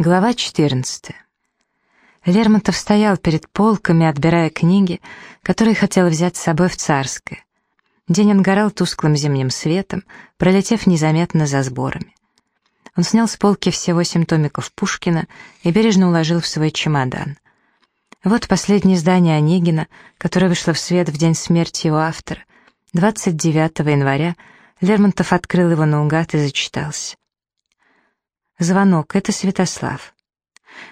Глава 14. Лермонтов стоял перед полками, отбирая книги, которые хотел взять с собой в Царское. День отгорал тусклым зимним светом, пролетев незаметно за сборами. Он снял с полки все восемь томиков Пушкина и бережно уложил в свой чемодан. Вот последнее издание Онегина, которое вышло в свет в день смерти его автора. 29 января Лермонтов открыл его наугад и зачитался. Звонок — это Святослав.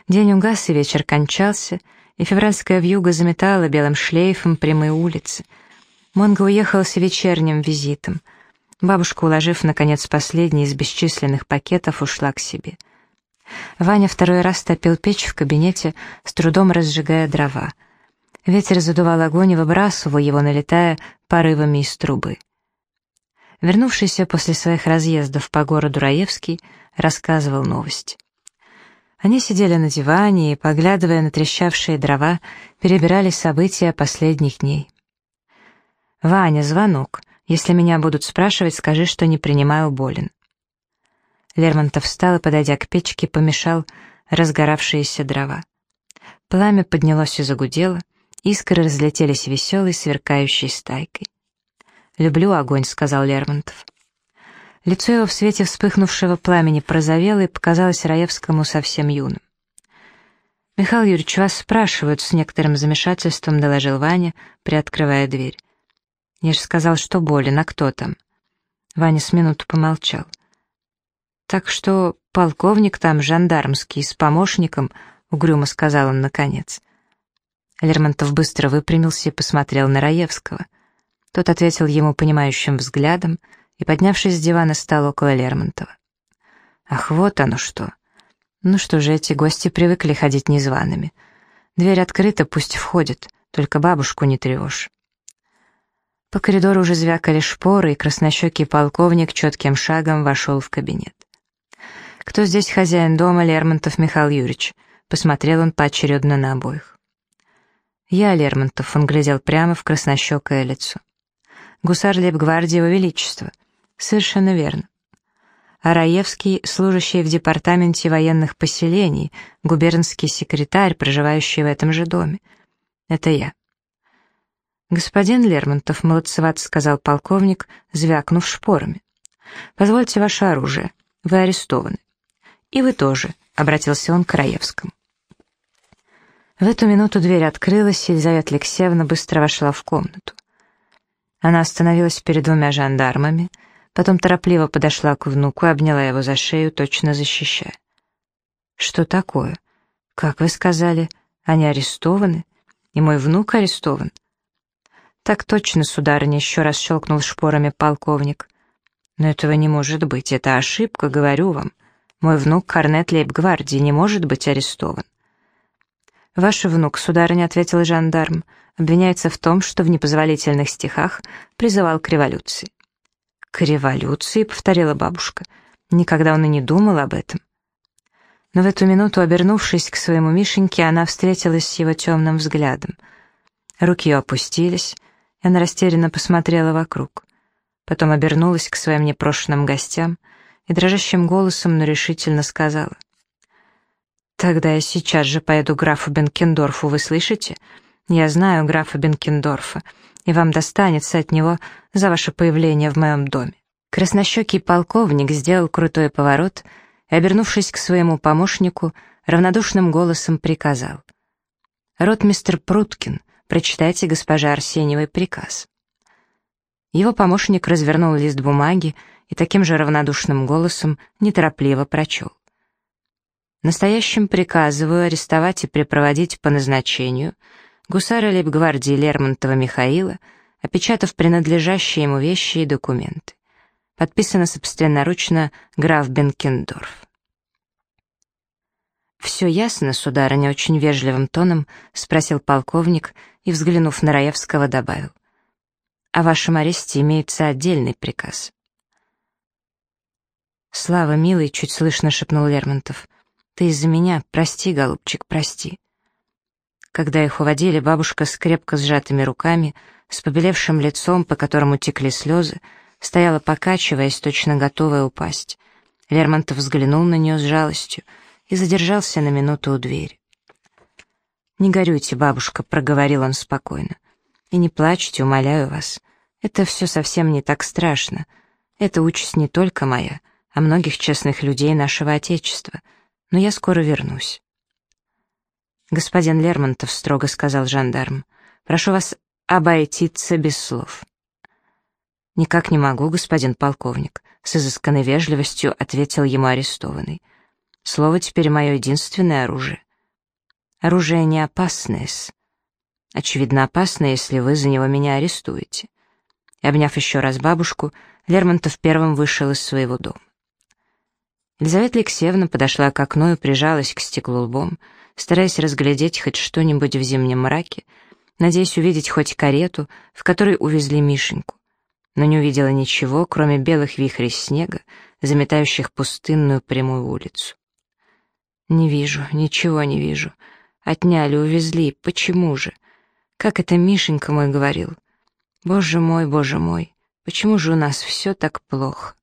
День угас, и вечер кончался, и февральская вьюга заметала белым шлейфом прямые улицы. Монго уехал с вечерним визитом. Бабушка, уложив, наконец, последний из бесчисленных пакетов, ушла к себе. Ваня второй раз топил печь в кабинете, с трудом разжигая дрова. Ветер задувал огонь и выбрасывал его, налетая порывами из трубы. Вернувшийся после своих разъездов по городу Раевский, рассказывал новости. Они сидели на диване и, поглядывая на трещавшие дрова, перебирали события последних дней. «Ваня, звонок. Если меня будут спрашивать, скажи, что не принимаю болен». Лермонтов встал и, подойдя к печке, помешал разгоравшиеся дрова. Пламя поднялось и загудело, искры разлетелись веселой, сверкающей стайкой. «Люблю огонь», — сказал Лермонтов. Лицо его в свете вспыхнувшего пламени прозовело и показалось Раевскому совсем юным. «Михаил Юрьевич, вас спрашивают», — с некоторым замешательством доложил Ваня, приоткрывая дверь. «Я же сказал, что болен, а кто там?» Ваня с минуту помолчал. «Так что полковник там жандармский, с помощником», — угрюмо сказал он наконец. Лермонтов быстро выпрямился и посмотрел на Раевского. Тот ответил ему понимающим взглядом и, поднявшись с дивана, стал около Лермонтова. «Ах, вот оно что! Ну что же, эти гости привыкли ходить незваными. Дверь открыта, пусть входят, только бабушку не тревожь». По коридору уже звякали шпоры, и краснощекий полковник четким шагом вошел в кабинет. «Кто здесь хозяин дома, Лермонтов Михаил Юрьевич?» Посмотрел он поочередно на обоих. «Я, Лермонтов», — он глядел прямо в краснощекое лицо гусар лейб-гвардии Его Величества. Совершенно верно. Араевский, служащий в департаменте военных поселений, губернский секретарь, проживающий в этом же доме. Это я. «Господин Лермонтов», — молодцевато сказал полковник, звякнув шпорами. «Позвольте ваше оружие. Вы арестованы». «И вы тоже», — обратился он к Раевскому. В эту минуту дверь открылась, и Елизавета Алексеевна быстро вошла в комнату. Она остановилась перед двумя жандармами, потом торопливо подошла к внуку и обняла его за шею, точно защищая. «Что такое? Как вы сказали, они арестованы? И мой внук арестован?» «Так точно, сударыня», — еще раз щелкнул шпорами полковник. «Но этого не может быть, это ошибка, говорю вам. Мой внук, корнет лейб-гвардии, не может быть арестован». «Ваш внук, сударыня», — ответил жандарм, — обвиняется в том, что в непозволительных стихах призывал к революции. «К революции», — повторила бабушка. Никогда он и не думал об этом. Но в эту минуту, обернувшись к своему Мишеньке, она встретилась с его темным взглядом. Руки ее опустились, и она растерянно посмотрела вокруг. Потом обернулась к своим непрошенным гостям и дрожащим голосом, но решительно сказала. «Тогда я сейчас же поеду графу Бенкендорфу, вы слышите?» Я знаю графа Бенкендорфа, и вам достанется от него за ваше появление в моем доме». Краснощекий полковник сделал крутой поворот и, обернувшись к своему помощнику, равнодушным голосом приказал. «Ротмистер Пруткин, прочитайте госпоже Арсеньевой приказ». Его помощник развернул лист бумаги и таким же равнодушным голосом неторопливо прочел. «Настоящим приказываю арестовать и припроводить по назначению — гусара лейб-гвардии Лермонтова Михаила, опечатав принадлежащие ему вещи и документы. Подписано собственноручно граф Бенкендорф. «Все ясно, сударыня?» — очень вежливым тоном спросил полковник и, взглянув на Раевского, добавил. «О вашем аресте имеется отдельный приказ». «Слава, милый!» — чуть слышно шепнул Лермонтов. «Ты из-за меня, прости, голубчик, прости». Когда их уводили, бабушка с крепко сжатыми руками, с побелевшим лицом, по которому текли слезы, стояла покачиваясь, точно готовая упасть. Лермонтов взглянул на нее с жалостью и задержался на минуту у двери. «Не горюйте, бабушка», — проговорил он спокойно. «И не плачьте, умоляю вас. Это все совсем не так страшно. Это участь не только моя, а многих честных людей нашего Отечества. Но я скоро вернусь». «Господин Лермонтов», — строго сказал жандарм, — «прошу вас обойтиться без слов». «Никак не могу, господин полковник», — с изысканной вежливостью ответил ему арестованный. «Слово теперь мое единственное оружие». «Оружие не опасное -с. Очевидно, опасное, если вы за него меня арестуете». И, обняв еще раз бабушку, Лермонтов первым вышел из своего дома. Елизавета Алексеевна подошла к окну и прижалась к стеклу лбом, стараясь разглядеть хоть что-нибудь в зимнем мраке, надеясь увидеть хоть карету, в которой увезли Мишеньку но не увидела ничего, кроме белых вихрей снега, заметающих пустынную прямую улицу. «Не вижу, ничего не вижу. Отняли, увезли. Почему же? Как это Мишенька мой говорил? Боже мой, боже мой, почему же у нас все так плохо?»